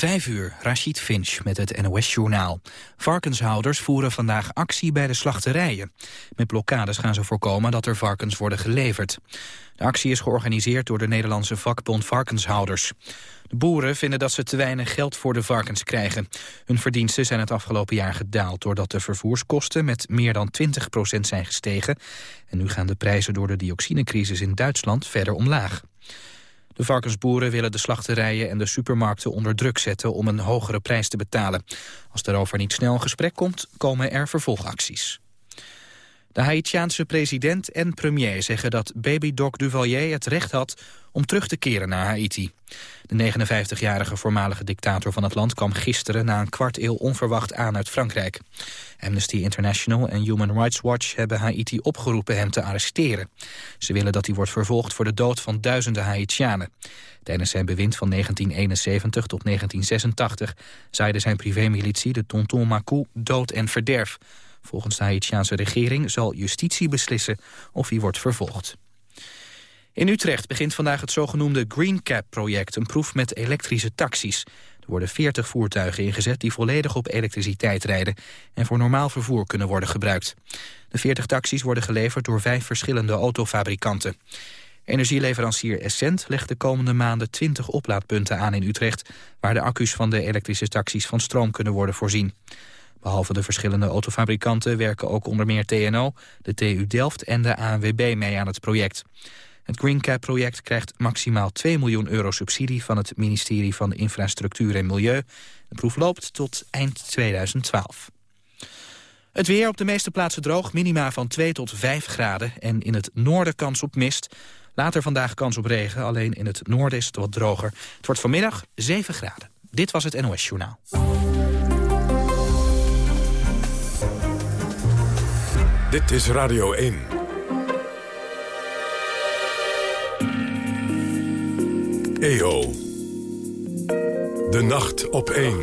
Vijf uur, Rashid Finch met het NOS-journaal. Varkenshouders voeren vandaag actie bij de slachterijen. Met blokkades gaan ze voorkomen dat er varkens worden geleverd. De actie is georganiseerd door de Nederlandse vakbond Varkenshouders. De boeren vinden dat ze te weinig geld voor de varkens krijgen. Hun verdiensten zijn het afgelopen jaar gedaald... doordat de vervoerskosten met meer dan 20% zijn gestegen. En nu gaan de prijzen door de dioxinecrisis in Duitsland verder omlaag. De varkensboeren willen de slachterijen en de supermarkten onder druk zetten om een hogere prijs te betalen. Als daarover niet snel een gesprek komt, komen er vervolgacties. De Haitiaanse president en premier zeggen dat baby Doc Duvalier het recht had om terug te keren naar Haiti. De 59-jarige voormalige dictator van het land kwam gisteren na een kwart eeuw onverwacht aan uit Frankrijk. Amnesty International en Human Rights Watch hebben Haiti opgeroepen hem te arresteren. Ze willen dat hij wordt vervolgd voor de dood van duizenden Haitianen. Tijdens zijn bewind van 1971 tot 1986 zaaide zijn privémilitie de Tonton Macou dood en verderf. Volgens de Haitiaanse regering zal justitie beslissen of hij wordt vervolgd. In Utrecht begint vandaag het zogenoemde Green Cap-project... een proef met elektrische taxis. Er worden 40 voertuigen ingezet die volledig op elektriciteit rijden... en voor normaal vervoer kunnen worden gebruikt. De 40 taxis worden geleverd door vijf verschillende autofabrikanten. Energieleverancier Essent legt de komende maanden 20 oplaadpunten aan in Utrecht... waar de accu's van de elektrische taxis van stroom kunnen worden voorzien. Behalve de verschillende autofabrikanten werken ook onder meer TNO, de TU Delft en de ANWB mee aan het project. Het Green Cap-project krijgt maximaal 2 miljoen euro subsidie... van het ministerie van Infrastructuur en Milieu. De proef loopt tot eind 2012. Het weer op de meeste plaatsen droog, minima van 2 tot 5 graden... en in het noorden kans op mist. Later vandaag kans op regen, alleen in het noorden is het wat droger. Het wordt vanmiddag 7 graden. Dit was het NOS Journaal. Dit is Radio 1. EO. De nacht op 1.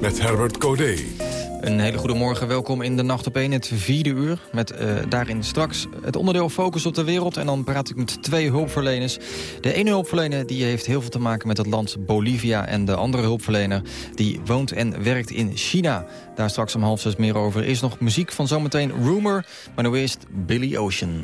Met Herbert Codé. Een hele goede morgen, welkom in de Nacht op 1, het vierde uur. Met uh, daarin straks het onderdeel Focus op de Wereld. En dan praat ik met twee hulpverleners. De ene hulpverlener die heeft heel veel te maken met het land Bolivia. En de andere hulpverlener die woont en werkt in China. Daar straks om half zes meer over. Er is nog muziek van zometeen Rumor. Maar nu eerst Billy Ocean.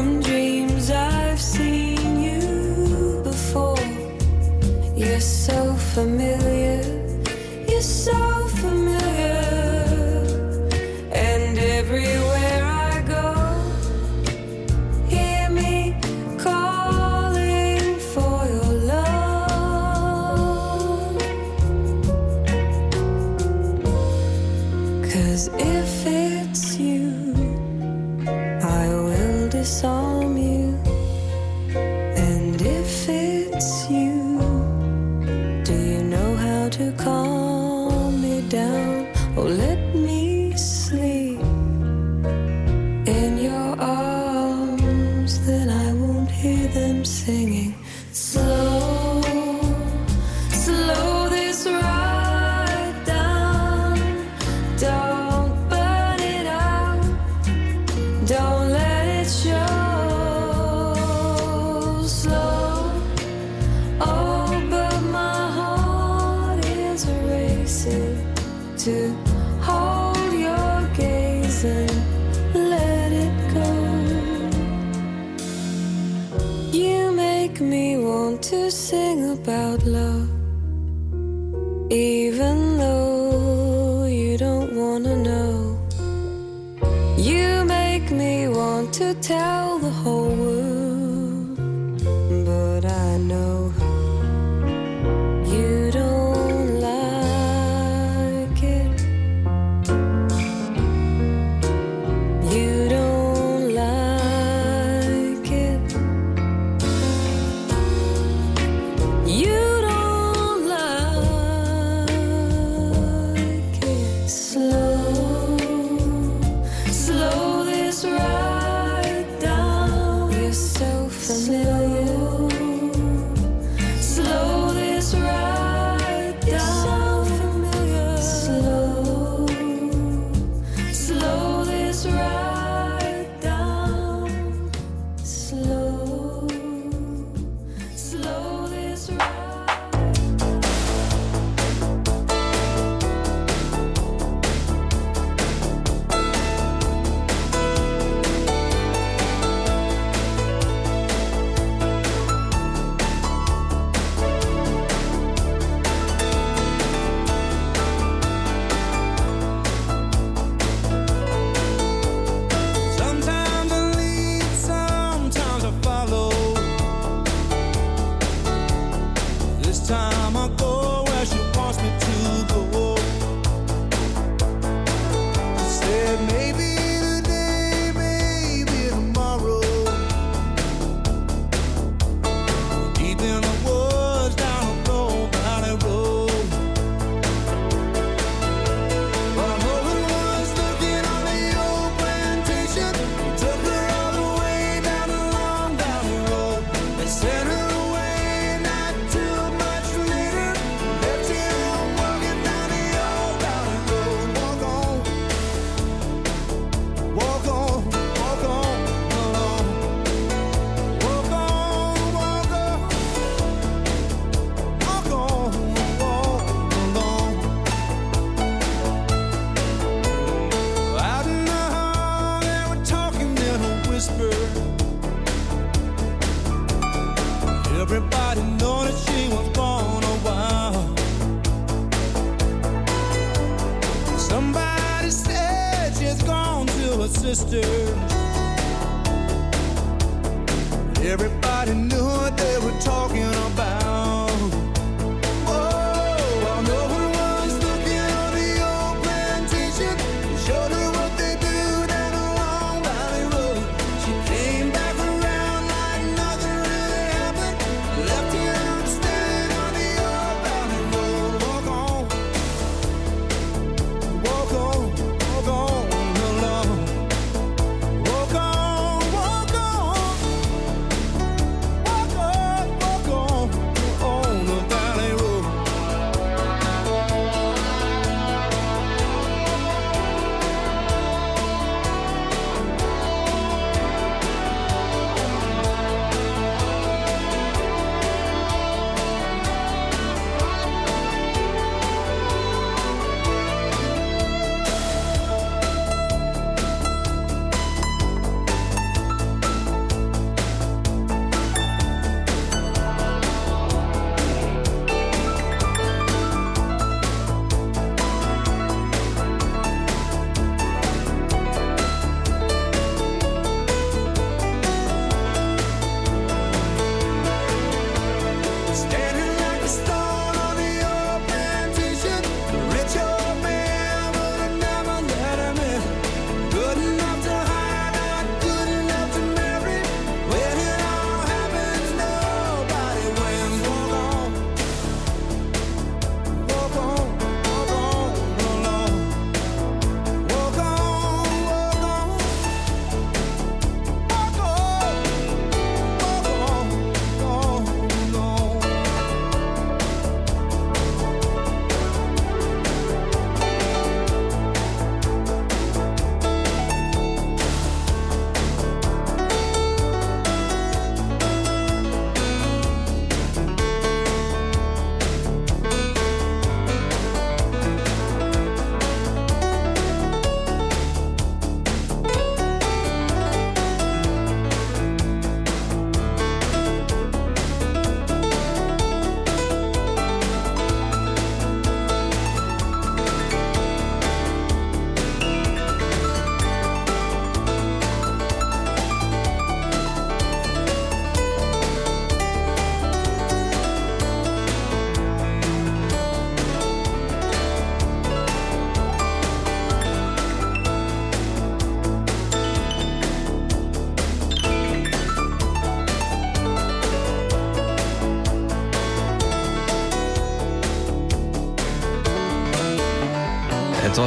From dreams I've seen you before. You're so familiar. whisper. Everybody know that she was born a while. Somebody said she's gone to her sister. Everybody knew what they were talking about.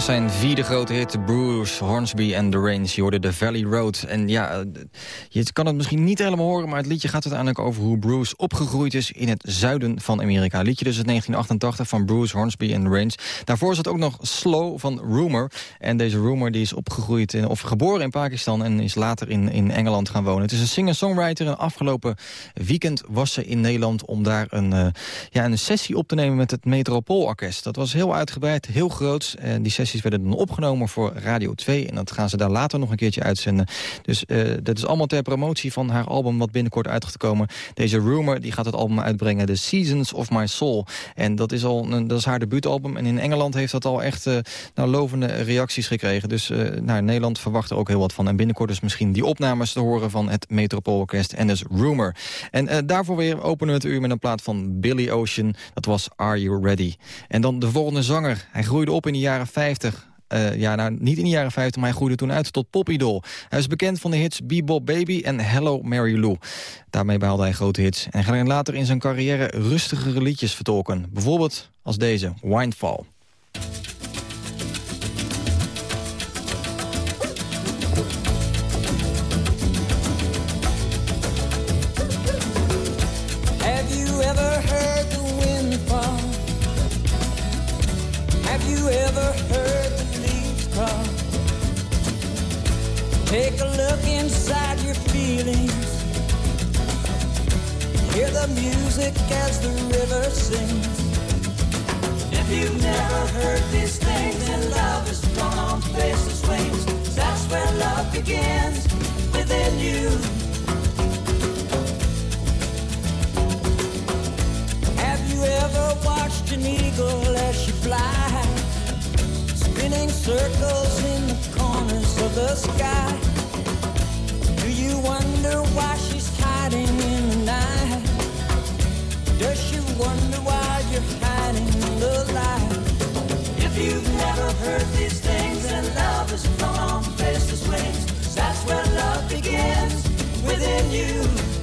Was zijn vierde grote hit, Bruce Hornsby and the Range. Je hoorde The Valley Road. En ja, je kan het misschien niet helemaal horen... maar het liedje gaat uiteindelijk over hoe Bruce opgegroeid is... in het zuiden van Amerika. liedje dus uit 1988 van Bruce Hornsby and the Range. Daarvoor zat ook nog Slow van Rumor. En deze Rumor die is opgegroeid in, of geboren in Pakistan... en is later in, in Engeland gaan wonen. Het is een singer-songwriter. En afgelopen weekend was ze in Nederland... om daar een, uh, ja, een sessie op te nemen met het Metropoolorkest. Dat was heel uitgebreid, heel groot. En die sessies werden dan opgenomen voor Radio 2. En dat gaan ze daar later nog een keertje uitzenden. Dus uh, dat is allemaal ter promotie van haar album wat binnenkort uit gaat komen. Deze Rumor die gaat het album uitbrengen, The Seasons of My Soul. En dat is, al een, dat is haar debuutalbum. En in Engeland heeft dat al echt uh, nou, lovende reacties gekregen. Dus uh, Nederland verwacht er ook heel wat van. En binnenkort dus misschien die opnames te horen van het Metropoolorkest en dus Rumor. En daarvoor weer openen we het uur met een plaat van Billy Ocean. Dat was Are You Ready? En dan de volgende zanger. Hij groeide op in de jaren 50. Uh, ja, nou, niet in de jaren 50, maar hij groeide toen uit tot popidol. Hij is bekend van de hits Bebop Baby en Hello Mary Lou. Daarmee behaalde hij grote hits. En ging later in zijn carrière rustigere liedjes vertolken. Bijvoorbeeld als deze, Windfall. Watched an eagle as she flies, spinning circles in the corners of the sky? Do you wonder why she's hiding in the night? Does she wonder why you're hiding in the light? If you've never heard these things, and love is on faceless wings. That's where love begins within you.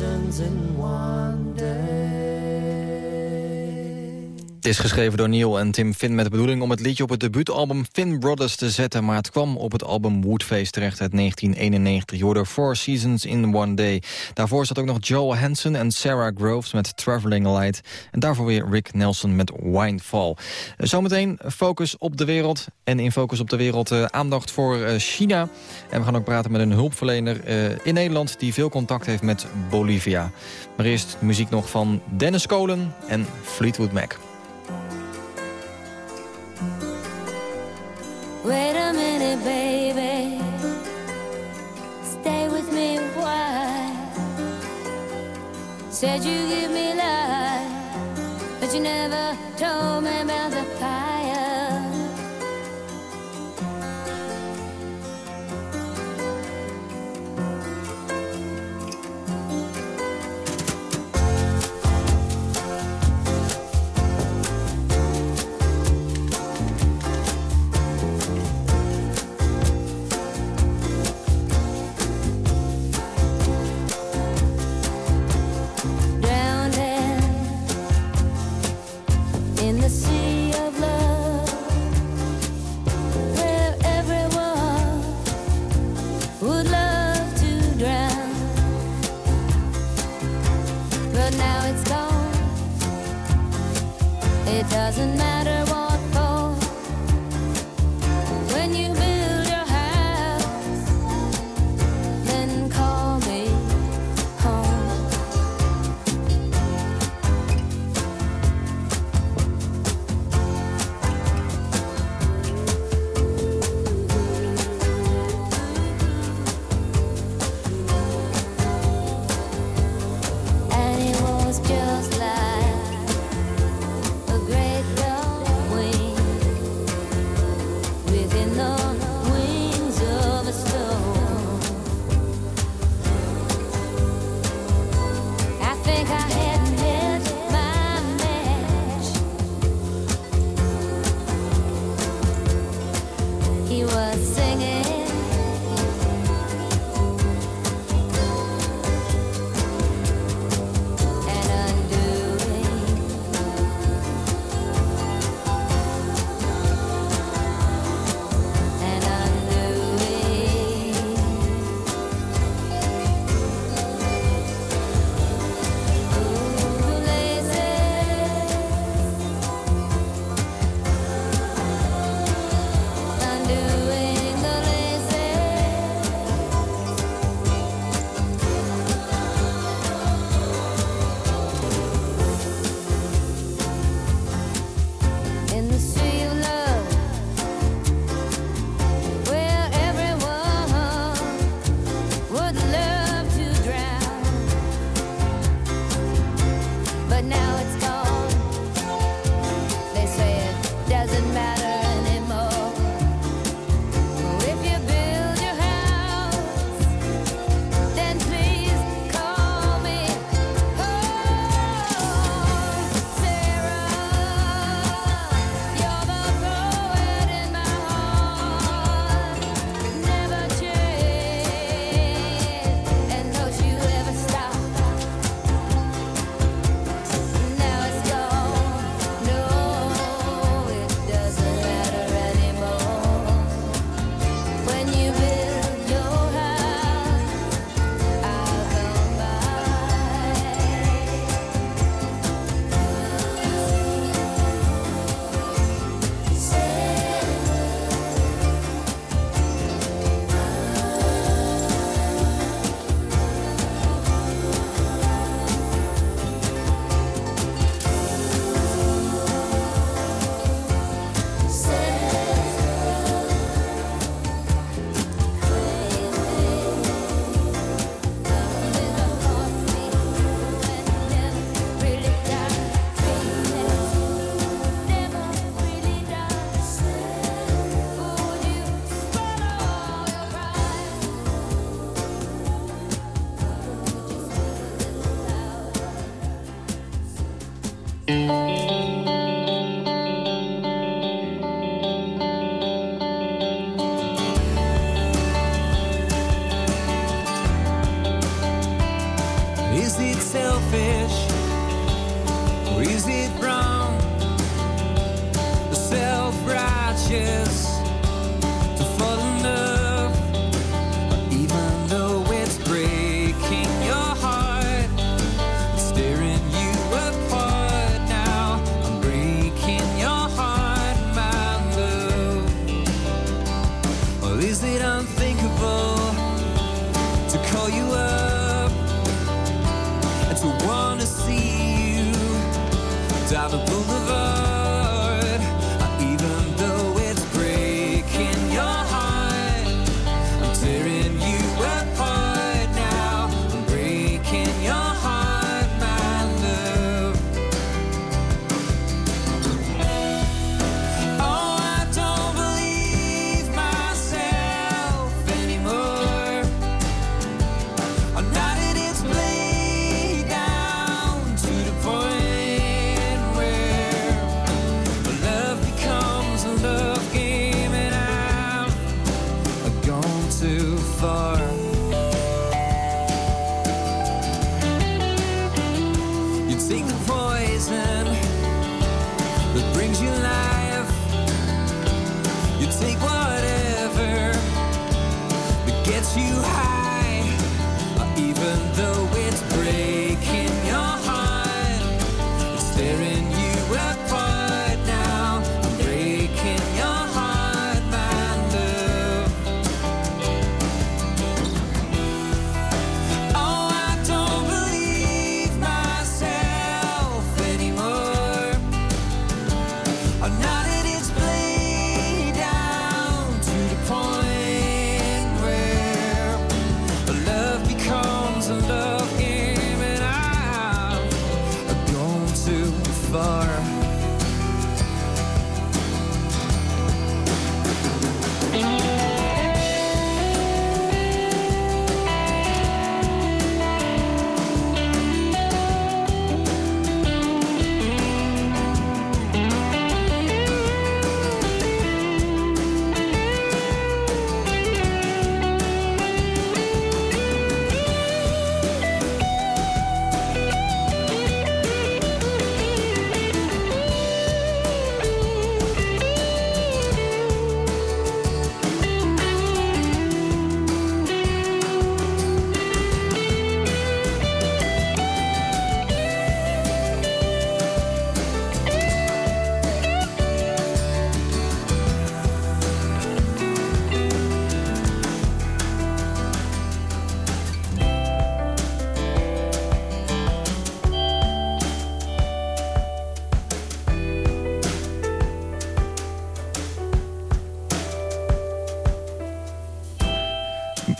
Seasons in one day. Het is geschreven door Neil en Tim Finn met de bedoeling om het liedje op het debuutalbum Finn Brothers te zetten, maar het kwam op het album Woodface terecht uit 1991. Je hoorde Four Seasons in One Day. Daarvoor zat ook nog Joe Hansen en Sarah Groves met Traveling Light. En daarvoor weer Rick Nelson met Winefall. Eh, Zometeen focus op de wereld. En in focus op de wereld eh, aandacht voor eh, China. En we gaan ook praten met een hulpverlener in Nederland... die veel contact heeft met Bolivia. Maar eerst muziek nog van Dennis Kolen en Fleetwood Mac. Wait a minute, baby. Stay with me a. Said you give me life, but you never told me about the Doesn't matter what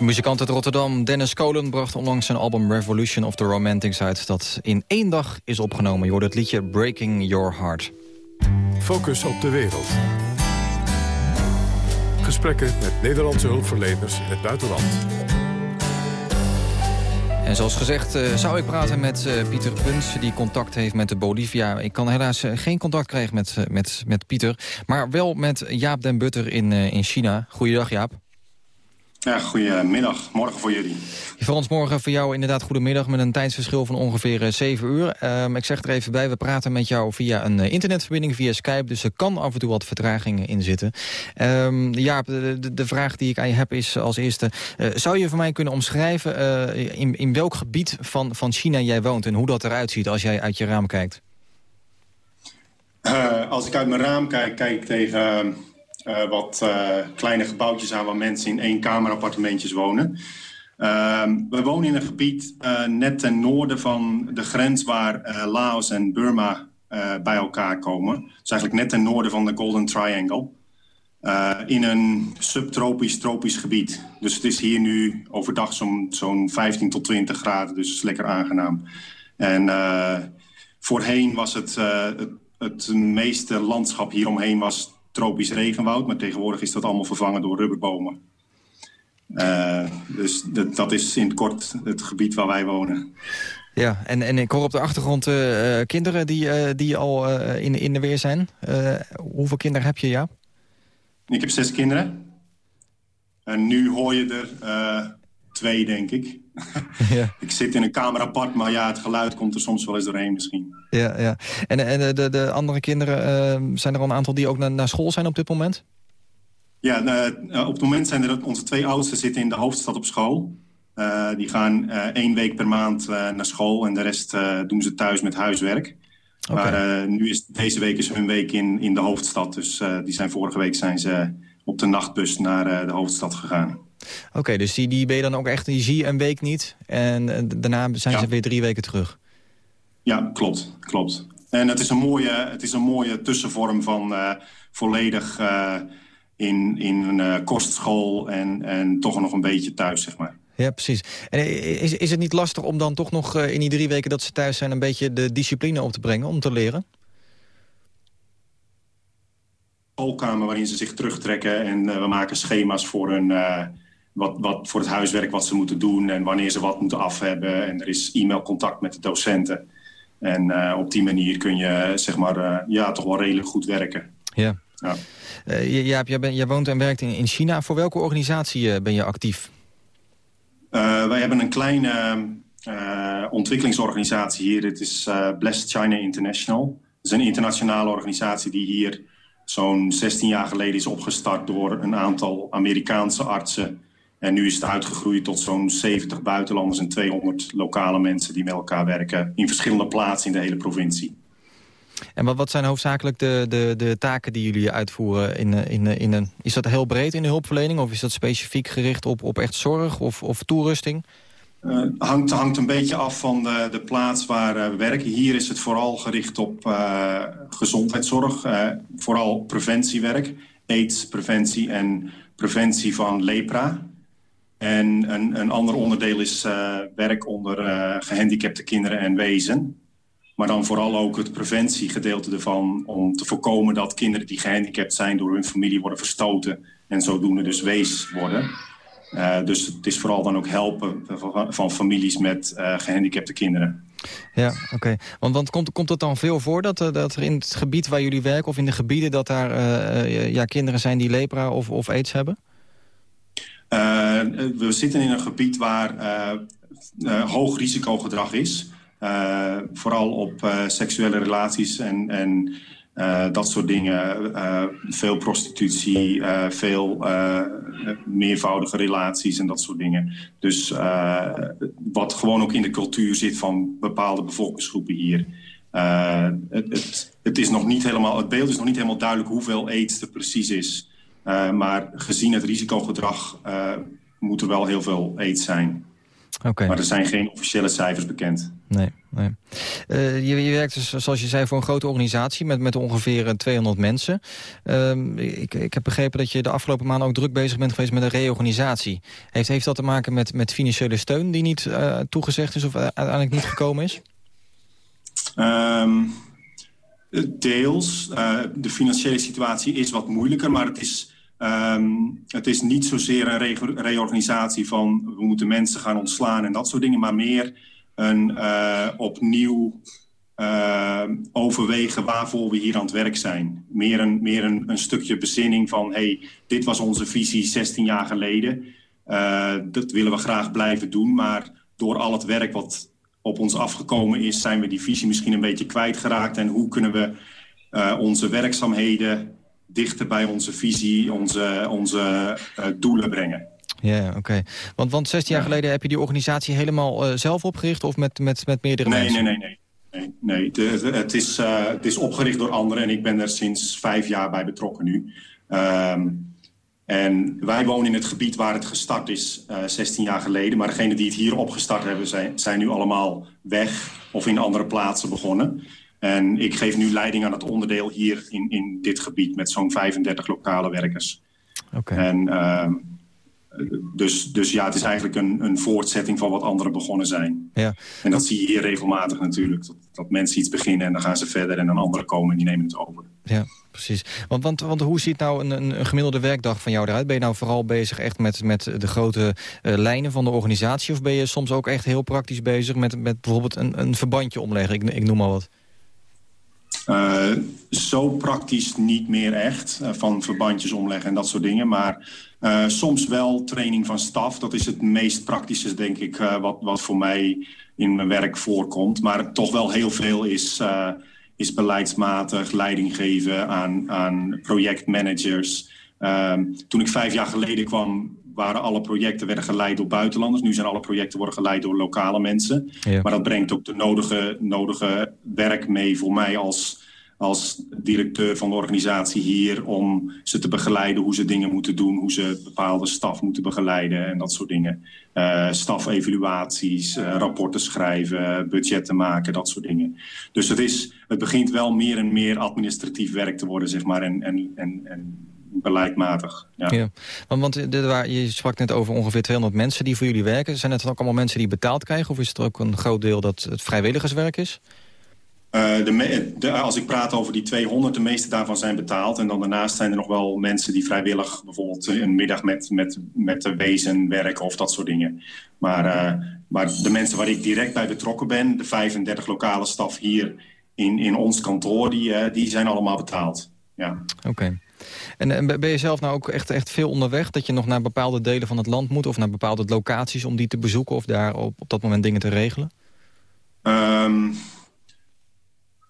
muzikant uit Rotterdam, Dennis Kolen, bracht onlangs zijn album Revolution of the Romantics uit... dat in één dag is opgenomen. Je hoort het liedje Breaking Your Heart. Focus op de wereld. Gesprekken met Nederlandse hulpverleners in het buitenland. En zoals gezegd uh, zou ik praten met uh, Pieter Puns, die contact heeft met de Bolivia. Ik kan helaas uh, geen contact krijgen met, met, met Pieter, maar wel met Jaap den Butter in, in China. Goeiedag Jaap. Ja, goedemiddag. Morgen voor jullie. Voor ons morgen, voor jou inderdaad goedemiddag... met een tijdsverschil van ongeveer 7 uur. Um, ik zeg er even bij, we praten met jou via een internetverbinding, via Skype... dus er kan af en toe wat vertragingen in zitten. Um, ja, de, de, de, vraag die ik aan je heb is als eerste... Uh, zou je voor mij kunnen omschrijven uh, in, in welk gebied van, van China jij woont... en hoe dat eruit ziet als jij uit je raam kijkt? Uh, als ik uit mijn raam kijk, kijk ik tegen uh, wat uh, kleine gebouwtjes aan waar mensen in één kamerappartementjes wonen. Uh, we wonen in een gebied uh, net ten noorden van de grens waar Laos en Burma bij elkaar komen. Dus eigenlijk net ten noorden van de Golden Triangle. in een subtropisch, tropisch gebied. Dus het is hier nu overdag zo'n zo'n 15 tot 20 graden, dus het is lekker aangenaam. En voorheen was het, het, het meeste landschap hieromheen was tropisch regenwoud. Maar tegenwoordig is dat allemaal vervangen door rubberbomen. Uh, dus dat, dat, is in het kort het gebied waar wij wonen. Ja, en, en ik hoor op de achtergrond uh, kinderen die, uh, die al in, in de weer zijn. hoeveel kinderen heb je, ja? Ik heb zes kinderen. En nu hoor je er twee, denk ik. Ja. ik zit in een kamer apart, maar ja, het geluid komt er soms wel eens doorheen misschien. Ja, ja. En, en de, de andere kinderen, uh, zijn er al een aantal die ook naar, naar school zijn op dit moment? Ja, uh, op het moment zijn er onze twee oudsten zitten in de hoofdstad op school. Uh, die gaan één week per maand naar school en de rest doen ze thuis met huiswerk. Okay. Maar nu is deze week is hun week in, in de hoofdstad. Dus die zijn vorige week zijn ze op de nachtbus naar de hoofdstad gegaan. Oké, okay, dus die, die ben je dan ook echt, die zie je een week niet. En daarna zijn ja. ze weer drie weken terug. Ja, klopt. klopt. En het is een mooie, het is een mooie tussenvorm van uh, volledig uh, in, in een kostschool en, en toch nog een beetje thuis, zeg maar. Ja, precies. En is, is het niet lastig om dan toch nog in die drie weken dat ze thuis zijn... een beetje de discipline op te brengen om te leren? Schoolkamer waarin ze zich terugtrekken en we maken schema's voor hun wat, wat voor het huiswerk wat ze moeten doen en wanneer ze wat moeten af hebben. En er is e-mailcontact met de docenten. En uh, op die manier kun je zeg maar, uh, ja, toch wel redelijk goed werken. Ja. ja. Uh, Jaap, jij, ben, jij woont en werkt in, in China. Voor welke organisatie ben je actief? wij hebben een kleine ontwikkelingsorganisatie hier. Het is Blessed China International. Het is een internationale organisatie die hier zo'n 16 jaar geleden is opgestart... door een aantal Amerikaanse artsen en nu is het uitgegroeid tot zo'n 70 buitenlanders en 200 lokale mensen die met elkaar werken in verschillende plaatsen in de hele provincie. En wat, wat zijn hoofdzakelijk de, de, de taken die jullie uitvoeren? In, in, in een, is dat heel breed in de hulpverlening of is dat specifiek gericht op, op echt zorg of, of toerusting? Uh, hangt, hangt een beetje af van de, de plaats waar uh, we werken. Hier is het vooral gericht op uh, gezondheidszorg, vooral preventiewerk, aids-preventie en preventie van lepra. En een, een ander onderdeel is uh, werk onder uh, gehandicapte kinderen en wezen. Maar dan vooral ook het preventiegedeelte ervan... om te voorkomen dat kinderen die gehandicapt zijn... door hun familie worden verstoten en zodoende dus wees worden. Uh, dus het is vooral dan ook helpen van, families met gehandicapte kinderen. Ja, oké. Want, want komt, komt het dan veel voor dat, dat er in het gebied waar jullie werken... of in de gebieden dat daar ja, kinderen zijn die lepra of, of aids hebben? Uh, we zitten in een gebied waar uh, uh, hoog risicogedrag is. vooral op seksuele relaties en, en dat soort dingen. veel prostitutie, veel meervoudige relaties en dat soort dingen. Dus wat gewoon ook in de cultuur zit van bepaalde bevolkingsgroepen hier. Het, het, het, is nog niet helemaal, het beeld is nog niet helemaal duidelijk hoeveel aids er precies is. Uh, maar gezien het risicogedrag uh, moet er wel heel veel aids zijn. Oké. Maar er zijn geen officiële cijfers bekend. Nee, nee. Eh, je, je werkt dus, zoals je zei, voor een grote organisatie met, met ongeveer eh, 200 mensen. Ehm, ik, ik heb begrepen dat je de afgelopen maanden ook druk bezig bent geweest met een reorganisatie. Heeft, heeft dat te maken met, met financiële steun die niet eh, toegezegd is of eh, uiteindelijk niet gekomen is? Ehm, deels. Eh, de financiële situatie is wat moeilijker, maar het is, ehm, het is niet zozeer een re- reorganisatie van we moeten mensen gaan ontslaan en dat soort dingen, maar meer een eh, opnieuw eh, overwegen waarvoor we hier aan het werk zijn. Meer een, meer een, een stukje bezinning van hey, dit was onze visie 16 jaar geleden. Eh, dat willen we graag blijven doen, maar door al het werk wat op ons afgekomen is, zijn we die visie misschien een beetje kwijtgeraakt. En hoe kunnen we onze werkzaamheden dichter bij onze visie, onze, onze eh, doelen brengen? Ja, oké. Want, want 16 jaar geleden heb je die organisatie helemaal eh, zelf opgericht... of met, met, met meerdere Nee, mensen? nee, nee, nee. Nee, nee. De- de- het, is, eh, het is opgericht door anderen en ik ben er sinds vijf jaar bij betrokken nu. Ehm, en wij wonen in het gebied waar het gestart is, eh 16 jaar geleden. Maar degenen die het hier opgestart hebben, zijn, zijn nu allemaal weg of in andere plaatsen begonnen. En ik geef nu leiding aan het onderdeel hier in, in dit gebied met zo'n 35 lokale werkers. Oké. En ehm, dus, dus ja, het is eigenlijk een, een voortzetting van wat anderen begonnen zijn. Ja. En dat zie je hier regelmatig natuurlijk. Dat, dat mensen iets beginnen en dan gaan ze verder en dan anderen komen en die nemen het over. Ja, precies. Want, want, want hoe ziet nou een, een, een gemiddelde werkdag van jou eruit? Ben je nou vooral bezig echt met, met de grote eh, lijnen van de organisatie... of ben je soms ook echt heel praktisch bezig met, met bijvoorbeeld een, een verbandje omleggen? Ik, ik noem maar wat. Eh, zo praktisch niet meer echt, eh, van verbandjes omleggen en dat soort dingen. Maar eh, soms wel training van staf. Dat is het meest praktische, denk ik, wat, wat voor mij in mijn werk voorkomt. Maar toch wel heel veel is, is beleidsmatig leiding geven aan, aan projectmanagers. Ehm, toen ik vijf jaar geleden kwam, waren alle projecten werden geleid door buitenlanders. Nu zijn alle projecten worden geleid door lokale mensen. Ja. Maar dat brengt ook de nodige, nodige werk mee voor mij als, als directeur van de organisatie hier... om ze te begeleiden hoe ze dingen moeten doen... hoe ze bepaalde staf moeten begeleiden en dat soort dingen. Eh stafevaluaties, eh, rapporten schrijven, budgetten maken, dat soort dingen. Dus het, is, het begint wel meer en meer administratief werk te worden, zeg maar... en, en, en, en beleidmatig. Ja. Ja. Want, want dit waar, je sprak net over ongeveer 200 mensen die voor jullie werken. Zijn het dan ook allemaal mensen die betaald krijgen? Of is het ook een groot deel dat het vrijwilligerswerk is? Eh, de de- als ik praat over die 200, de meeste daarvan zijn betaald. En dan daarnaast zijn er nog wel mensen die vrijwillig bijvoorbeeld een middag met, met, met de wezen werken of dat soort dingen. Maar, eh, maar de mensen waar ik direct bij betrokken ben, de 35 lokale staf hier in, in ons kantoor, die, eh, die zijn allemaal betaald. Ja. Oké. En, en ben je zelf nou ook echt, echt veel onderweg? Dat je nog naar bepaalde delen van het land moet... of naar bepaalde locaties om die te bezoeken... of daar op, op dat moment dingen te regelen? Ehm,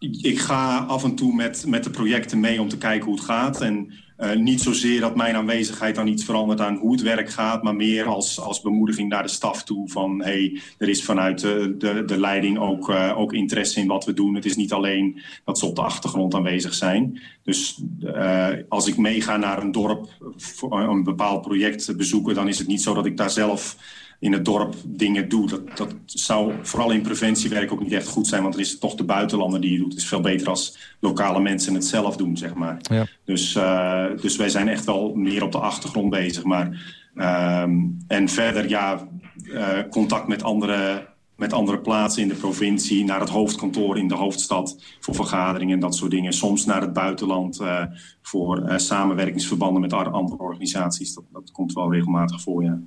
ik ga af en toe met, met de projecten mee om te kijken hoe het gaat. En eh, niet zozeer dat mijn aanwezigheid dan iets verandert aan hoe het werk gaat... maar meer als, als bemoediging naar de staf toe van... hey, er is vanuit de, de, de leiding ook, eh, ook interesse in wat we doen. Het is niet alleen dat ze op de achtergrond aanwezig zijn. Dus eh, als ik meega naar een dorp voor een bepaald project bezoeken... dan is het niet zo dat ik daar zelf in het dorp dingen doe. Dat, dat zou vooral in preventiewerk ook niet echt goed zijn... want dan is het toch de buitenlander die het doet. Het is veel beter als lokale mensen het zelf doen, zeg maar. Ja. Dus, eh, dus wij zijn echt wel meer op de achtergrond bezig. Maar, ehm, en verder, ja, eh, contact met andere, met andere plaatsen in de provincie... naar het hoofdkantoor in de hoofdstad voor vergaderingen en dat soort dingen. Soms naar het buitenland eh, voor eh, samenwerkingsverbanden met andere organisaties. Dat, dat komt wel regelmatig voor, ja.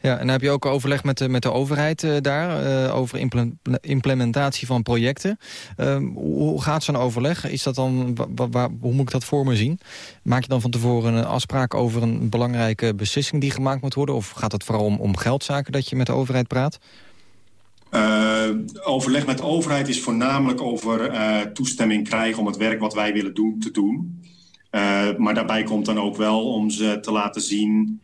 Ja, en dan heb je ook overleg met de, met de overheid eh, daar... over imple- implementatie van projecten. Ehm, hoe gaat zo'n overleg? Is dat dan, hoe moet ik dat voor me zien? Maak je dan van tevoren een afspraak over een belangrijke beslissing... die gemaakt moet worden? Of gaat het vooral om, om geldzaken dat je met de overheid praat? Uh, overleg met de overheid is voornamelijk over uh, toestemming krijgen om het werk wat wij willen doen te doen. Uh, maar daarbij komt dan ook wel om ze te laten zien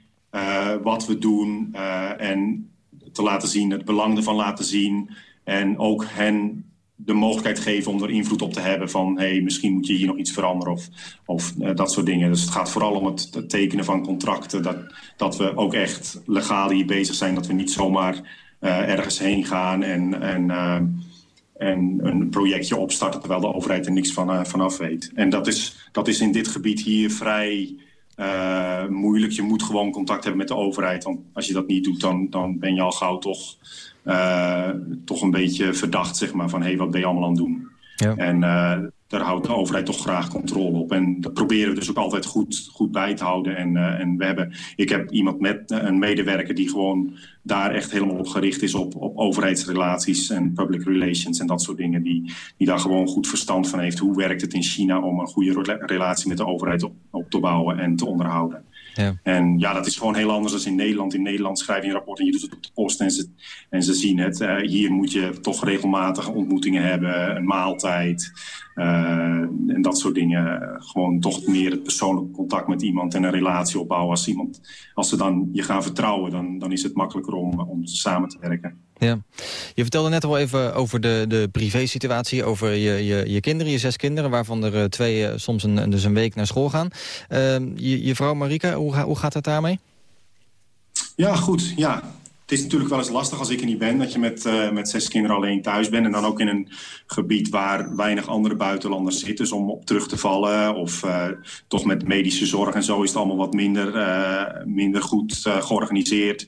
wat we doen en te laten zien, het belang ervan laten zien. En ook hen de mogelijkheid geven om er invloed op te hebben van hey, misschien moet je hier nog iets veranderen of, of dat soort dingen. Dus het gaat vooral om het, het tekenen van contracten, dat, dat we ook echt legaal hier bezig zijn, dat we niet zomaar eh, ergens heen gaan en, en, eh, en een projectje opstarten terwijl de overheid er niks van, eh, vanaf weet. En dat is, dat is in dit gebied hier vrij eh, moeilijk. Je moet gewoon contact hebben met de overheid. Want als je dat niet doet, dan, dan ben je al gauw toch, eh, toch een beetje verdacht, zeg maar, van hé, hey, wat ben je allemaal aan het doen? En eh, daar houdt de overheid toch graag controle op. En dat proberen we dus ook altijd goed, goed bij te houden. En, eh, en we hebben, ik heb iemand met eh, een medewerker die gewoon daar echt helemaal op gericht is op, op overheidsrelaties en public relations en dat soort dingen. Die, die daar gewoon goed verstand van heeft. Hoe werkt het in China om een goede rela- relatie met de overheid op, op te bouwen en te onderhouden. En ja, dat is gewoon heel anders dan in Nederland. In Nederland schrijf je een rapport en je doet het op de post en ze, en ze zien het. Eh, hier moet je toch regelmatig ontmoetingen hebben, een maaltijd eh, en dat soort dingen. Gewoon toch meer het persoonlijke contact met iemand en een relatie opbouwen. Als, iemand, als ze dan je gaan vertrouwen, dan, dan is het makkelijker om, om samen te werken. Ja. Je vertelde net al even over de, de privé-situatie, over je, je, je kinderen, je zes kinderen... waarvan er eh, twee eh, soms een, dus een week naar school gaan. Ehm, je, vrouw Marika, hoe, hoe gaat het daarmee? Ja, goed. Ja. Het is natuurlijk wel eens lastig als ik er niet ben... dat je met, eh, met zes kinderen alleen thuis bent... en dan ook in een gebied waar weinig andere buitenlanders zitten... dus om op terug te vallen of toch met medische zorg en zo... is het allemaal wat minder, minder goed georganiseerd.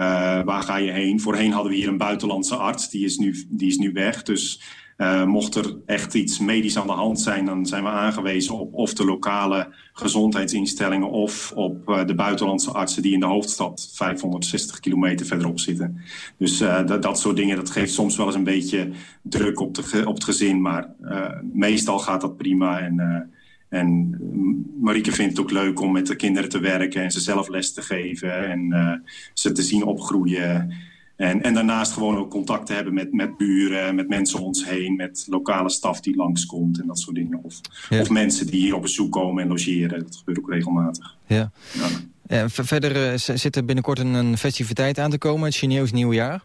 Eh, waar ga je heen? Voorheen hadden we hier een buitenlandse arts, die is nu, die is nu weg. Dus eh, mocht er echt iets medisch aan de hand zijn... dan zijn we aangewezen op of de lokale gezondheidsinstellingen... of op eh, de buitenlandse artsen die in de hoofdstad 560 kilometer verderop zitten. Dus dat, soort dingen, dat geeft soms wel eens een beetje druk op, de, op het gezin. Maar meestal gaat dat prima en... eh, en mm, Marieke vindt het ook leuk om met de kinderen te werken en ze zelf les te geven en eh, ze te zien opgroeien. En, en daarnaast gewoon ook contact te hebben met, met buren, met mensen om ons heen, met lokale staf die langskomt en dat soort dingen. Of, Ja. of mensen die hier op bezoek komen en logeren. Dat gebeurt ook regelmatig. Ja. Ja. Verder eh, zit er binnenkort een, een festiviteit aan te komen, het Chinees nieuwjaar.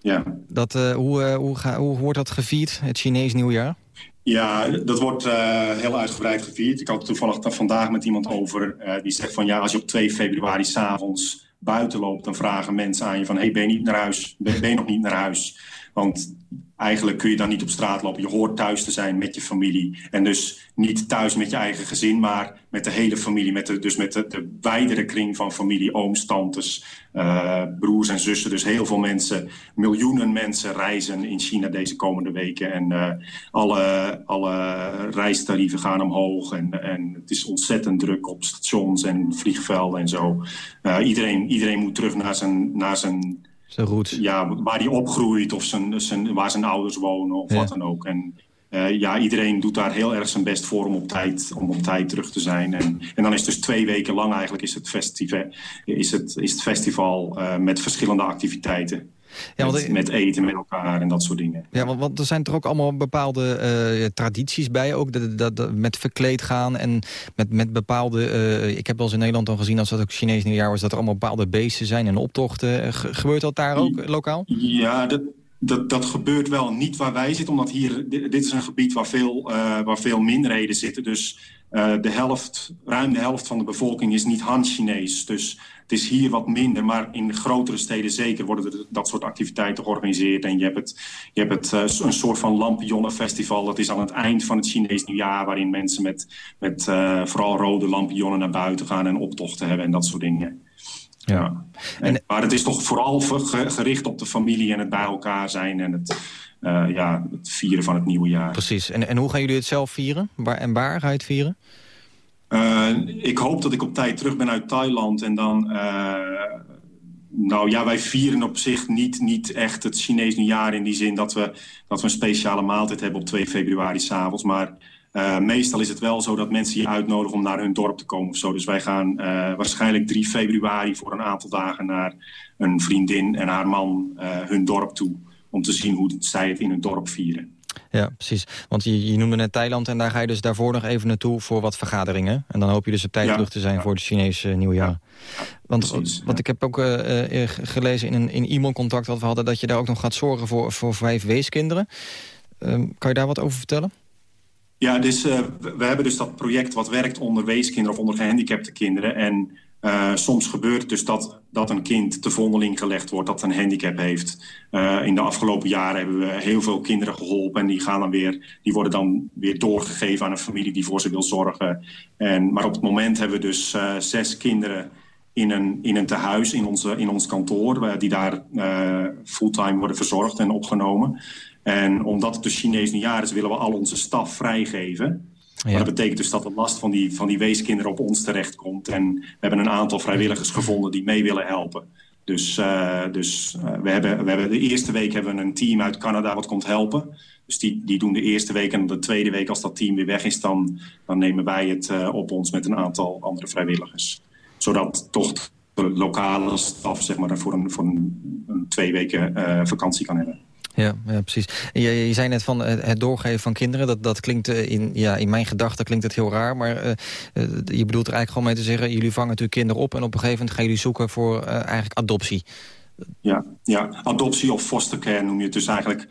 Ja. Dat, eh, hoe, eh, hoe, ga, hoe wordt dat gevierd, het Chinees nieuwjaar? Ja, dat wordt eh, heel uitgebreid gevierd. Ik had toevallig vandaag met iemand over. eh, die zegt van ja, als je op 2 februari s'avonds buiten loopt... dan vragen mensen aan je van... hey, ben je niet naar huis? Ben je nog niet naar huis? Want eigenlijk kun je dan niet op straat lopen. Je hoort thuis te zijn met je familie. En dus niet thuis met je eigen gezin... maar met de hele familie. Met de, dus met de, de wijdere kring van familie. Ooms, tantes, eh, broers en zussen. Dus heel veel mensen, miljoenen mensen reizen in China deze komende weken. En eh, alle, alle reistarieven gaan omhoog. En, en het is ontzettend druk op stations en vliegvelden en zo. Eh, iedereen, iedereen moet terug naar zijn, naar zijn Zijn roots. ja, waar hij opgroeit of zijn, zijn, waar zijn ouders wonen of Ja. wat dan ook. En eh, ja, iedereen doet daar heel erg zijn best voor om op tijd, om op tijd terug te zijn. En, en dan is dus twee weken lang eigenlijk is het, festival, is het, is het festival eh, met verschillende activiteiten. Ja, want, met, met eten met elkaar en dat soort dingen. ja, want, want er zijn toch ook allemaal bepaalde eh, tradities bij, ook dat, dat, dat met verkleed gaan en met, met bepaalde... eh, ik heb wel eens in Nederland dan gezien, als dat ook Chinees nieuwjaar was... dat er allemaal bepaalde beesten zijn en optochten. Ge- gebeurt dat daar ook, eh, lokaal? Ja, dat, dat, dat gebeurt wel niet waar wij zitten, omdat hier, dit, is een gebied waar veel, eh, waar veel minderheden zitten. Dus eh, de helft, ruim de helft van de bevolking is niet Han-Chinees. Dus het is hier wat minder, maar in grotere steden zeker worden er dat soort activiteiten georganiseerd. En je hebt, het, je hebt het, eh, een soort van lampionnenfestival. Dat is aan het eind van het Chinees nieuwjaar, waarin mensen met, met vooral rode lampionnen naar buiten gaan en optochten hebben en dat soort dingen. Ja. En, maar het is toch vooral gericht op de familie en het bij elkaar zijn en het, eh, ja, het vieren van het nieuwe jaar. Precies. En, en hoe gaan jullie het zelf vieren? Waar, en waar ga je het vieren? Eh, ik hoop dat ik op tijd terug ben uit Thailand en dan... eh, nou ja, wij vieren op zich niet, niet echt het Chinees nieuwjaar in die zin dat we, dat we een speciale maaltijd hebben op 2 februari s'avonds. Maar eh, meestal is het wel zo dat mensen je uitnodigen om naar hun dorp te komen of zo. Dus wij gaan eh, waarschijnlijk 3 februari voor een aantal dagen naar een vriendin en haar man eh, hun dorp toe. Om te zien hoe zij het in hun dorp vieren. Ja, precies. Want je, je noemde net Thailand en daar ga je dus daarvoor nog even naartoe voor wat vergaderingen. En dan hoop je dus op tijd Ja, terug te zijn ja. voor het Chinese nieuwjaar. want precies, want ik heb ook gelezen in een e-mailcontact wat we hadden... dat je daar ook nog gaat zorgen voor, voor vijf weeskinderen. Ehm, kan je daar wat over vertellen? Ja, dus, eh, we hebben dus dat project wat werkt onder weeskinderen of onder gehandicapte kinderen. En Eh, soms gebeurt dus dat, dat een kind te vondeling gelegd wordt, dat een handicap heeft. Eh, in de afgelopen jaren hebben we heel veel kinderen geholpen en die, gaan dan weer, die worden dan weer doorgegeven aan een familie die voor ze wil zorgen. En, maar op het moment hebben we dus zes kinderen in een, in een tehuis in, onze, in ons kantoor, die daar fulltime worden verzorgd en opgenomen. En omdat het dus Chinees nieuwjaar is, willen we al onze staf vrijgeven. Maar dat betekent dus dat de last van die, van die weeskinderen op ons terechtkomt. En we hebben een aantal vrijwilligers gevonden die mee willen helpen. Dus, uh, dus uh, we, hebben, we hebben de eerste week hebben we een team uit Canada wat komt helpen. Dus die, die doen de eerste week en de tweede week als dat team weer weg is... dan, dan nemen wij het uh, op ons met een aantal andere vrijwilligers. Zodat toch de lokale staf zeg maar, voor, een, voor een, een twee weken vakantie kan hebben. Ja, ja precies. Je, je zei net van het doorgeven van kinderen. Dat, dat klinkt in, ja, in mijn gedachten klinkt het heel raar. Maar uh, je bedoelt er eigenlijk gewoon mee te zeggen... jullie vangen natuurlijk kinderen op... en op een gegeven moment gaan jullie zoeken voor eigenlijk adoptie. Ja, ja, adoptie of foster care noem je het dus eigenlijk.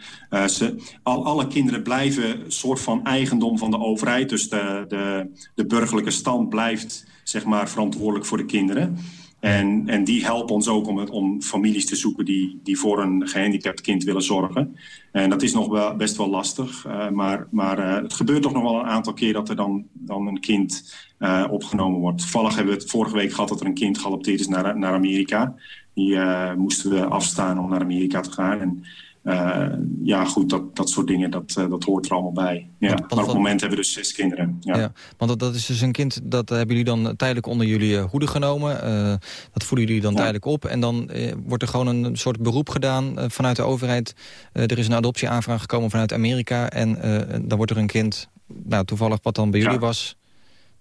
Ze, al, alle kinderen blijven een soort van eigendom van de overheid. Dus de, de, de burgerlijke stand blijft zeg maar, verantwoordelijk voor de kinderen. En, en die helpen ons ook om, om families te zoeken die, die voor een gehandicapt kind willen zorgen. En dat is nog wel, best wel lastig. Uh, maar maar uh, het gebeurt toch nog wel een aantal keer dat er dan, dan een kind uh, opgenomen wordt. Toevallig hebben we het vorige week gehad dat er een kind geadopteerd is naar, naar Amerika. Die moesten we afstaan om naar Amerika te gaan. En uh, ja, goed, dat, dat soort dingen, dat, uh, dat hoort er allemaal bij. Ja. Want- maar op het moment hebben we dus zes kinderen. Ja. Ja. want dat, dat is dus een kind, dat hebben jullie dan tijdelijk onder jullie eh, hoede genomen. Eh, dat voeden jullie dan Ja. tijdelijk op. En dan eh, wordt er gewoon een soort beroep gedaan eh, vanuit de overheid. Eh, er is een adoptieaanvraag gekomen vanuit Amerika. En eh, dan wordt er een kind, nou toevallig wat dan bij jullie was,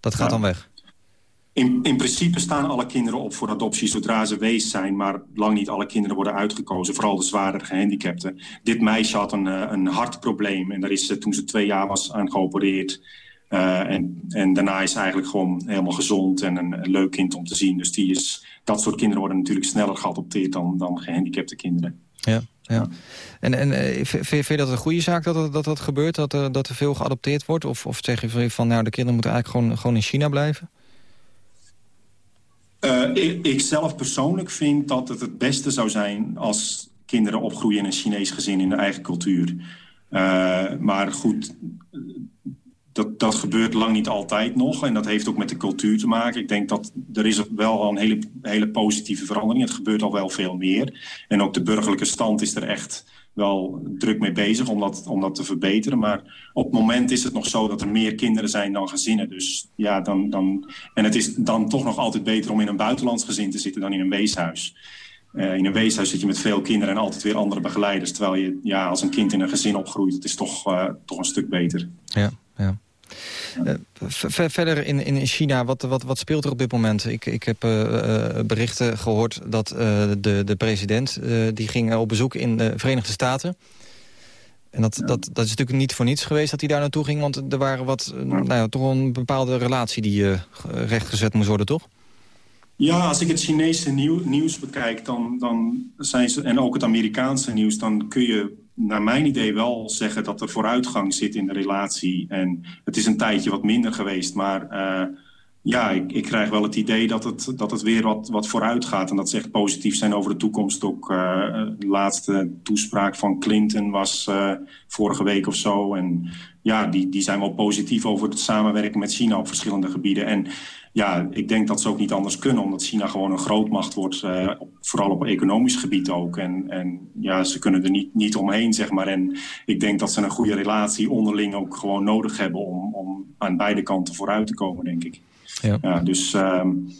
dat gaat dan weg. In, in principe staan alle kinderen op voor adoptie zodra ze wees zijn. Maar lang niet alle kinderen worden uitgekozen. Vooral de zwaarder gehandicapten. Dit meisje had een, eh, een hartprobleem. En daar is ze toen ze twee jaar was aan geopereerd. Eh, en, en daarna is ze eigenlijk gewoon helemaal gezond en een, leuk kind om te zien. Dus die is, dat soort kinderen worden natuurlijk sneller geadopteerd dan, dan gehandicapte kinderen. Ja, ja. En, en eh, vind, je dat een goede zaak dat dat, dat, gebeurt? Dat, dat er veel geadopteerd wordt? Of, of zeg je van, nou, de kinderen moeten eigenlijk gewoon, gewoon in China blijven? Uh, ik, zelf persoonlijk vind dat het het beste zou zijn als kinderen opgroeien in een Chinees gezin in de eigen cultuur. Uh, maar goed, dat, dat gebeurt lang niet altijd nog. En dat heeft ook met de cultuur te maken. Ik denk dat er is wel al een hele, hele positieve verandering. Het gebeurt al wel veel meer. En ook de burgerlijke stand is er echt wel druk mee bezig om dat, om dat te verbeteren. Maar op het moment is het nog zo dat er meer kinderen zijn dan gezinnen. Dus ja, dan, dan, en het is dan toch nog altijd beter om in een buitenlands gezin te zitten dan in een weeshuis. Uh, in een weeshuis zit je met veel kinderen en altijd weer andere begeleiders. Terwijl je ja, als een kind in een gezin opgroeit, dat is toch, uh, toch een stuk beter. Ja, ja. Uh, ver verder in, in China, wat, wat, wat speelt er op dit moment? Ik, ik heb uh, berichten gehoord dat uh, de, de president... die ging op bezoek in de Verenigde Staten. En dat, ja. dat, dat is natuurlijk niet voor niets geweest dat hij daar naartoe ging... want er waren wat, nou ja, toch een bepaalde relatie die rechtgezet moest worden, toch? Ja, als ik het Chinese nieuw, nieuws bekijk dan, dan zijn ze, en ook het Amerikaanse nieuws... dan kun je naar mijn idee wel zeggen dat er vooruitgang zit in de relatie. En het is een tijdje wat minder geweest, maar uh, ja, ik, ik, krijg wel het idee dat het, dat het weer wat, wat vooruit gaat. En dat ze echt positief zijn over de toekomst. Ook uh, de laatste toespraak van Clinton was uh, vorige week of zo. En ja, die, die zijn wel positief over het samenwerken met China op verschillende gebieden. En ja, ik denk dat ze ook niet anders kunnen, omdat China gewoon een grootmacht wordt, uh, op, vooral op economisch gebied ook. En, en ja, ze kunnen er niet, niet omheen, zeg maar. En ik denk dat ze een goede relatie onderling ook gewoon nodig hebben om, om aan beide kanten vooruit te komen, denk ik. Ja. ja dus um,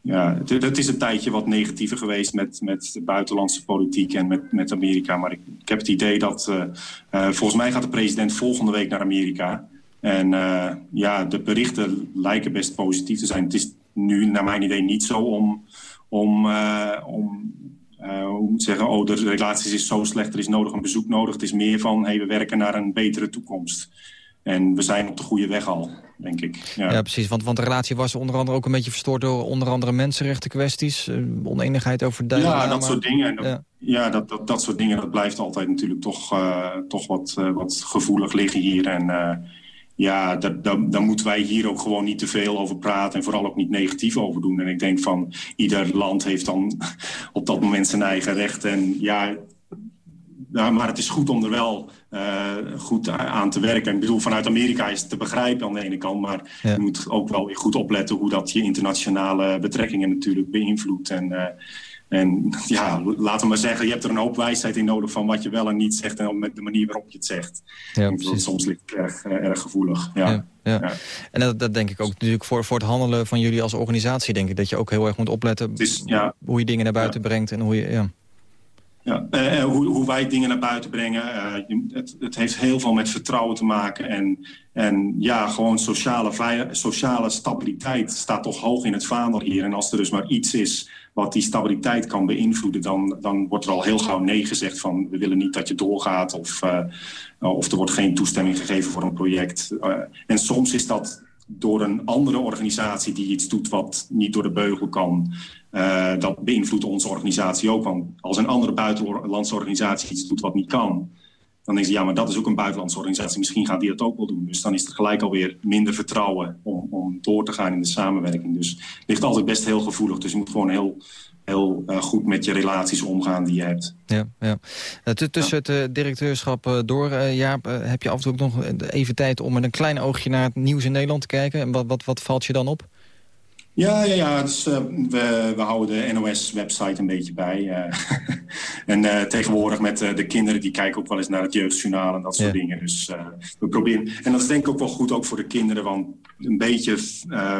ja, het, het, is een tijdje wat negatiever geweest met, met de buitenlandse politiek en met, met Amerika. Maar ik, ik heb het idee dat, uh, uh, volgens mij gaat de president volgende week naar Amerika. En uh, ja, de berichten lijken best positief te zijn. Het is nu naar mijn idee niet zo om, om, uh, om uh, hoe moet ik zeggen, oh, de relaties is zo slecht, er is nodig een bezoek nodig. Het is meer van, hey, we werken naar een betere toekomst. En we zijn op de goede weg al, denk ik. Ja, ja precies. Want, want de relatie was onder andere ook een beetje verstoord door onder andere mensenrechten kwesties. Uh, oneenigheid over de Ja, dat soort dingen. Dat, ja, ja dat, dat, dat soort dingen, dat blijft altijd natuurlijk toch, uh, toch wat, wat gevoelig liggen hier. En ja, daar, daar, daar moeten wij hier ook gewoon niet te veel over praten... en vooral ook niet negatief over doen. En ik denk van, ieder land heeft dan op dat moment zijn eigen recht. En ja, maar het is goed om er wel uh, goed aan te werken. Ik bedoel, vanuit Amerika is het te begrijpen aan de ene kant... maar Ja. je moet ook wel goed opletten... hoe dat je internationale betrekkingen natuurlijk beïnvloedt. En, uh, en ja, laten we maar zeggen... je hebt er een hoop wijsheid in nodig van wat je wel en niet zegt... en met de manier waarop je het zegt. Ja, soms ligt het erg, uh, erg gevoelig. Ja. Ja. En dat, dat denk ik ook natuurlijk voor, voor het handelen van jullie als organisatie... denk ik dat je ook heel erg moet opletten hoe je dingen naar buiten brengt... en hoe je... Ja. Ja, eh, eh, hoe, hoe wij dingen naar buiten brengen. eh, het, het heeft heel veel met vertrouwen te maken. En, en ja, gewoon sociale, sociale stabiliteit staat toch hoog in het vaandel hier. En als er dus maar iets is wat die stabiliteit kan beïnvloeden... dan, dan wordt er al heel gauw nee gezegd van... we willen niet dat je doorgaat of, eh, of er wordt geen toestemming gegeven voor een project. Eh, en soms is dat door een andere organisatie die iets doet wat niet door de beugel kan. Uh, dat beïnvloedt onze organisatie ook. Want als een andere buitenlandse organisatie iets doet wat niet kan... dan denk je, ja, maar dat is ook een buitenlandse organisatie. Misschien gaat die dat ook wel doen. Dus dan is er gelijk alweer minder vertrouwen om, om door te gaan in de samenwerking. Dus het ligt altijd best heel gevoelig. Dus je moet gewoon heel, heel uh, goed met je relaties omgaan die je hebt. Ja, ja. Uh, tussen het uh, directeurschap door, Jaap, heb je af en toe ook nog even tijd... om met een klein oogje naar het nieuws in Nederland te kijken? En wat, wat, wat valt je dan op? Ja, ja, ja. Dus, uh, we, we houden de NOS-website een beetje bij. Uh, en uh, tegenwoordig met de kinderen, die kijken ook wel eens naar het jeugdjournaal en dat soort Ja. dingen. Dus we proberen... En dat is denk ik ook wel goed ook voor de kinderen, want een beetje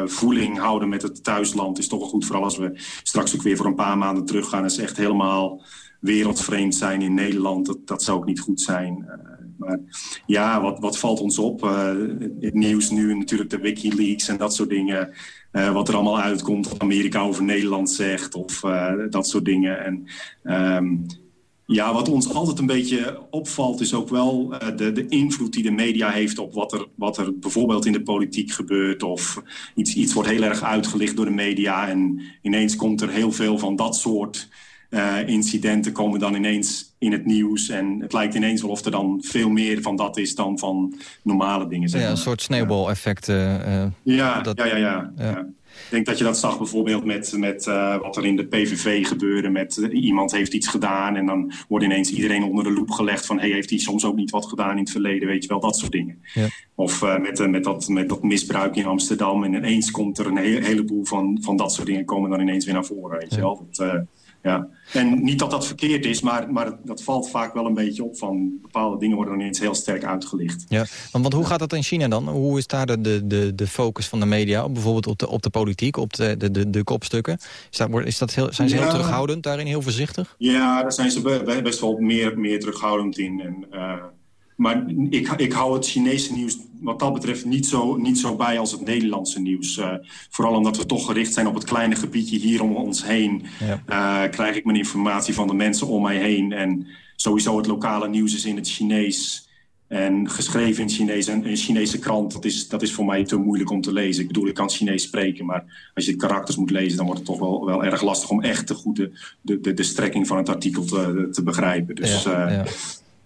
voeling houden met het thuisland is toch wel goed. Vooral als we straks ook weer voor een paar maanden teruggaan en ze echt helemaal wereldvreemd zijn in Nederland. Dat, dat zou ook niet goed zijn. maar ja, wat, wat valt ons op? het nieuws nu natuurlijk de Wikileaks en dat soort dingen... Uh, wat er allemaal uitkomt, wat Amerika over Nederland zegt of uh, dat soort dingen. En um, ja, wat ons altijd een beetje opvalt is ook wel uh, de, de invloed die de media heeft op wat er, wat er bijvoorbeeld in de politiek gebeurt. Of iets, iets wordt heel erg uitgelicht door de media en ineens komt er heel veel van dat soort incidenten komen dan ineens in het nieuws. En het lijkt ineens wel of er dan veel meer van dat is dan van normale dingen. Zeg ja, een soort sneeuwbaleffect. Uh, ja, dat... ja, ja, ja, ja. ja. Ik denk dat je dat zag bijvoorbeeld met, met uh, wat er in de PVV gebeurde. Met uh, iemand heeft iets gedaan en dan wordt ineens iedereen onder de loep gelegd van... hey, heeft hij soms ook niet wat gedaan in het verleden, weet je wel, dat soort dingen. Ja. Of uh, met, met, dat, met dat misbruik in Amsterdam en ineens komt er een he heleboel van, van dat soort dingen... komen dan ineens weer naar voren, weet je Ja. wel. Dat, ja. En niet dat dat verkeerd is, maar, maar dat valt vaak wel een beetje op van bepaalde dingen worden dan ineens heel sterk uitgelicht. Ja, want, hoe gaat dat in China dan? Hoe is daar de, de, de, focus van de media, bijvoorbeeld op de, op de politiek, op de, de, de, de kopstukken? Is dat, is dat heel, zijn ze heel Ja. terughoudend daarin, heel voorzichtig? Ja, daar zijn ze be- best wel meer, meer terughoudend in. En, uh, maar ik, ik hou het Chinese nieuws wat dat betreft niet zo, niet zo bij als het Nederlandse nieuws. Uh, vooral omdat we toch gericht zijn op het kleine gebiedje hier om ons heen. Ja. Uh, krijg ik mijn informatie van de mensen om mij heen. En sowieso het lokale nieuws is in het Chinees. En geschreven in Chinees en een Chinese krant, dat is, dat is voor mij te moeilijk om te lezen. Ik bedoel, ik kan Chinees spreken, maar als je de karakters moet lezen... dan wordt het toch wel, wel erg lastig om echt de goede de, de, de strekking van het artikel te, te begrijpen. Dus ja, ja.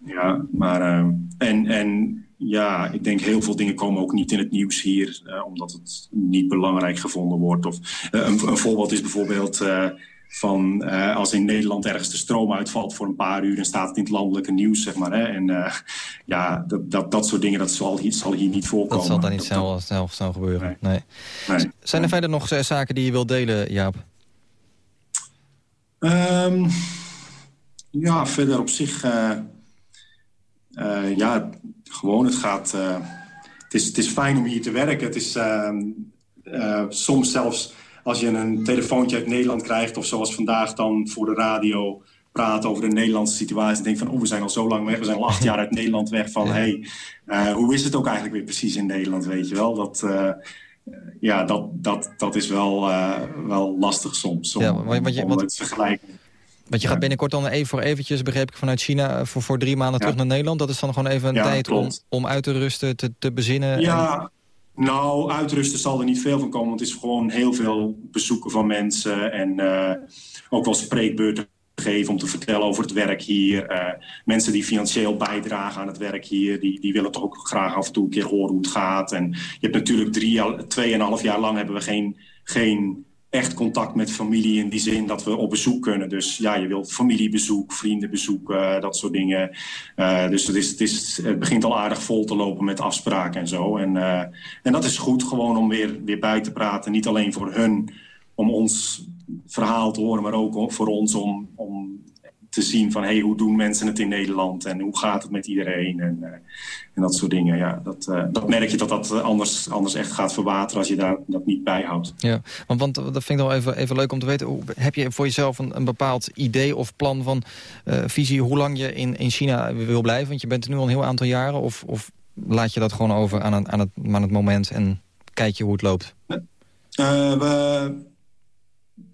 Ja, maar... Uh, en, en ja, ik denk heel veel dingen komen ook niet in het nieuws hier... Uh, omdat het niet belangrijk gevonden wordt. Of, uh, een, een voorbeeld is bijvoorbeeld uh, van als in Nederland ergens de stroom uitvalt voor een paar uur... dan staat het in het landelijke nieuws, zeg maar. Hè? En ja, dat, dat, dat soort dingen, dat zal hier, zal hier niet voorkomen. Dat zal dan niet dat, snel, snel, snel gebeuren, nee. nee. nee. Zijn er verder nog zaken die je wilt delen, Jaap? Um, ja, verder op zich... Uh, uh, ja, gewoon, het gaat... Uh, het, is, het is fijn om hier te werken. Het is uh, soms zelfs als je een telefoontje uit Nederland krijgt... of zoals vandaag dan voor de radio praten over de Nederlandse situatie... en denk van, oh, we zijn al zo lang weg. We zijn al acht jaar uit Nederland weg. Van, ja. hey, hoe is het ook eigenlijk weer precies in Nederland, weet je wel? Dat... ja, dat, dat, dat is wel, wel lastig soms om, ja, wat je, om wat, het te vergelijken. Want je gaat binnenkort dan even voor eventjes, begreep ik, vanuit China... voor, voor drie maanden terug naar Nederland. Dat is dan gewoon even een tijd om, om uit te rusten, te, te bezinnen? Ja, en... nou, uitrusten zal er niet veel van komen. Want het is gewoon heel veel bezoeken van mensen. En uh, ook wel spreekbeurten geven, om te vertellen over het werk hier. Eh, mensen die financieel bijdragen aan het werk hier, die, die willen toch ook graag af en toe een keer horen hoe het gaat. En je hebt natuurlijk drie, al- tweeënhalf jaar lang hebben we geen, geen echt contact met familie in die zin dat we op bezoek kunnen. Dus ja, je wilt familiebezoek, vriendenbezoek, eh, dat soort dingen. Eh, dus het, is, het, is, het begint al aardig vol te lopen met afspraken en zo. En, eh, en dat is goed, gewoon om weer, weer bij te praten. Niet alleen voor hun, om ons verhaal te horen, maar ook voor ons om, om te zien van... hey, hoe doen mensen het in Nederland en hoe gaat het met iedereen en, eh, en dat soort dingen. Ja, dat, eh, dat merk je dat dat eh, anders, anders echt gaat verwateren als je daar dat niet bijhoudt. Ja, want, want dat vind ik wel even, even leuk om te weten. Heb je voor jezelf een, een bepaald idee of plan van visie... hoe lang je in, in China wil blijven? Want je bent er nu al een heel aantal jaren. Of, of laat je dat gewoon over aan het, aan, het, aan het moment en kijk je hoe het loopt? We,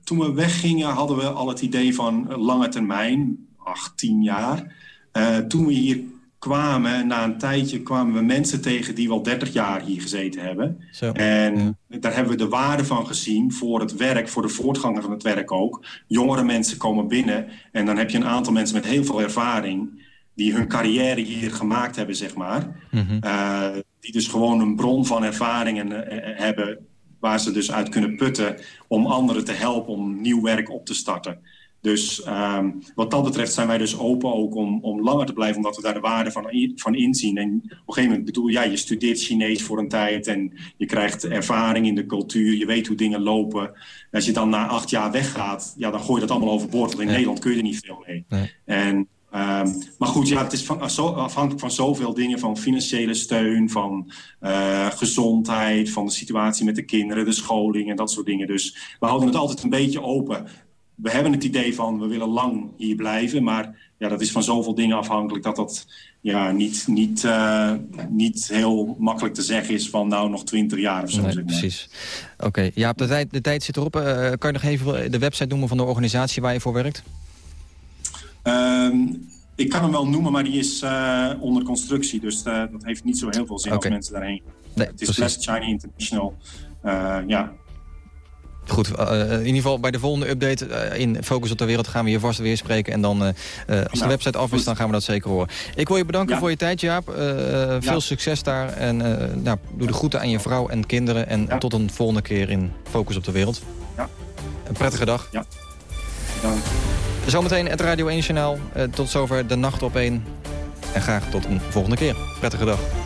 toen we weggingen hadden we al het idee van eh, lange termijn, acht, tien jaar. Eh, toen we hier kwamen, na een tijdje kwamen we mensen tegen die wel 30 jaar hier gezeten hebben. Zo. En daar hebben we de waarde van gezien voor het werk, voor de voortgang van het werk ook. Jongere mensen komen binnen en dan heb je een aantal mensen met heel veel ervaring die hun carrière hier gemaakt hebben, zeg maar. Mhm. Uh, die dus gewoon een bron van ervaringen hebben waar ze dus uit kunnen putten om anderen te helpen om nieuw werk op te starten. Dus um, wat dat betreft zijn wij dus open ook om, om langer te blijven, omdat we daar de waarde van, van inzien. En op een gegeven moment bedoel, ja, je studeert Chinees voor een tijd en je krijgt ervaring in de cultuur, je weet hoe dingen lopen. Als je dan na acht jaar weggaat, ja, dan gooi je dat allemaal overboord, want in. Nederland kun je er niet veel mee. Nee. En Um, maar goed, ja, het is van, zo, afhankelijk van zoveel dingen. Van financiële steun, van uh, gezondheid, van de situatie met de kinderen, de scholing en dat soort dingen. Dus we houden het altijd een beetje open. We hebben het idee van, we willen lang hier blijven. Maar ja, dat is van zoveel dingen afhankelijk dat dat ja, niet, niet, uh, niet heel makkelijk te zeggen is van nou nog twintig jaar of zo. Nee, zeg maar. Precies. Oké, okay. ja, de tijd, de tijd zit erop. Uh, kan je nog even de website noemen van de organisatie waar je voor werkt? Um, ik kan hem wel noemen, maar die is uh, onder constructie. Dus uh, dat heeft niet zo heel veel zin okay. als mensen daarheen. Nee, het is Blessed China International. Uh, ja. Goed, in ieder geval bij de volgende update in Focus op de Wereld gaan we je vast weer spreken. En dan, als de Nou, website af is, dan gaan we dat zeker horen. Ik wil je bedanken Ja. voor je tijd, Jaap. veel Ja. succes daar. En nou, doe de groeten aan je vrouw en kinderen. En Ja. tot een volgende keer in Focus op de Wereld. Ja. Een prettige dag. Dank. Zometeen het Radio 1 Journaal. Eh, tot zover de nacht op 1. En graag tot een volgende keer. Prettige dag.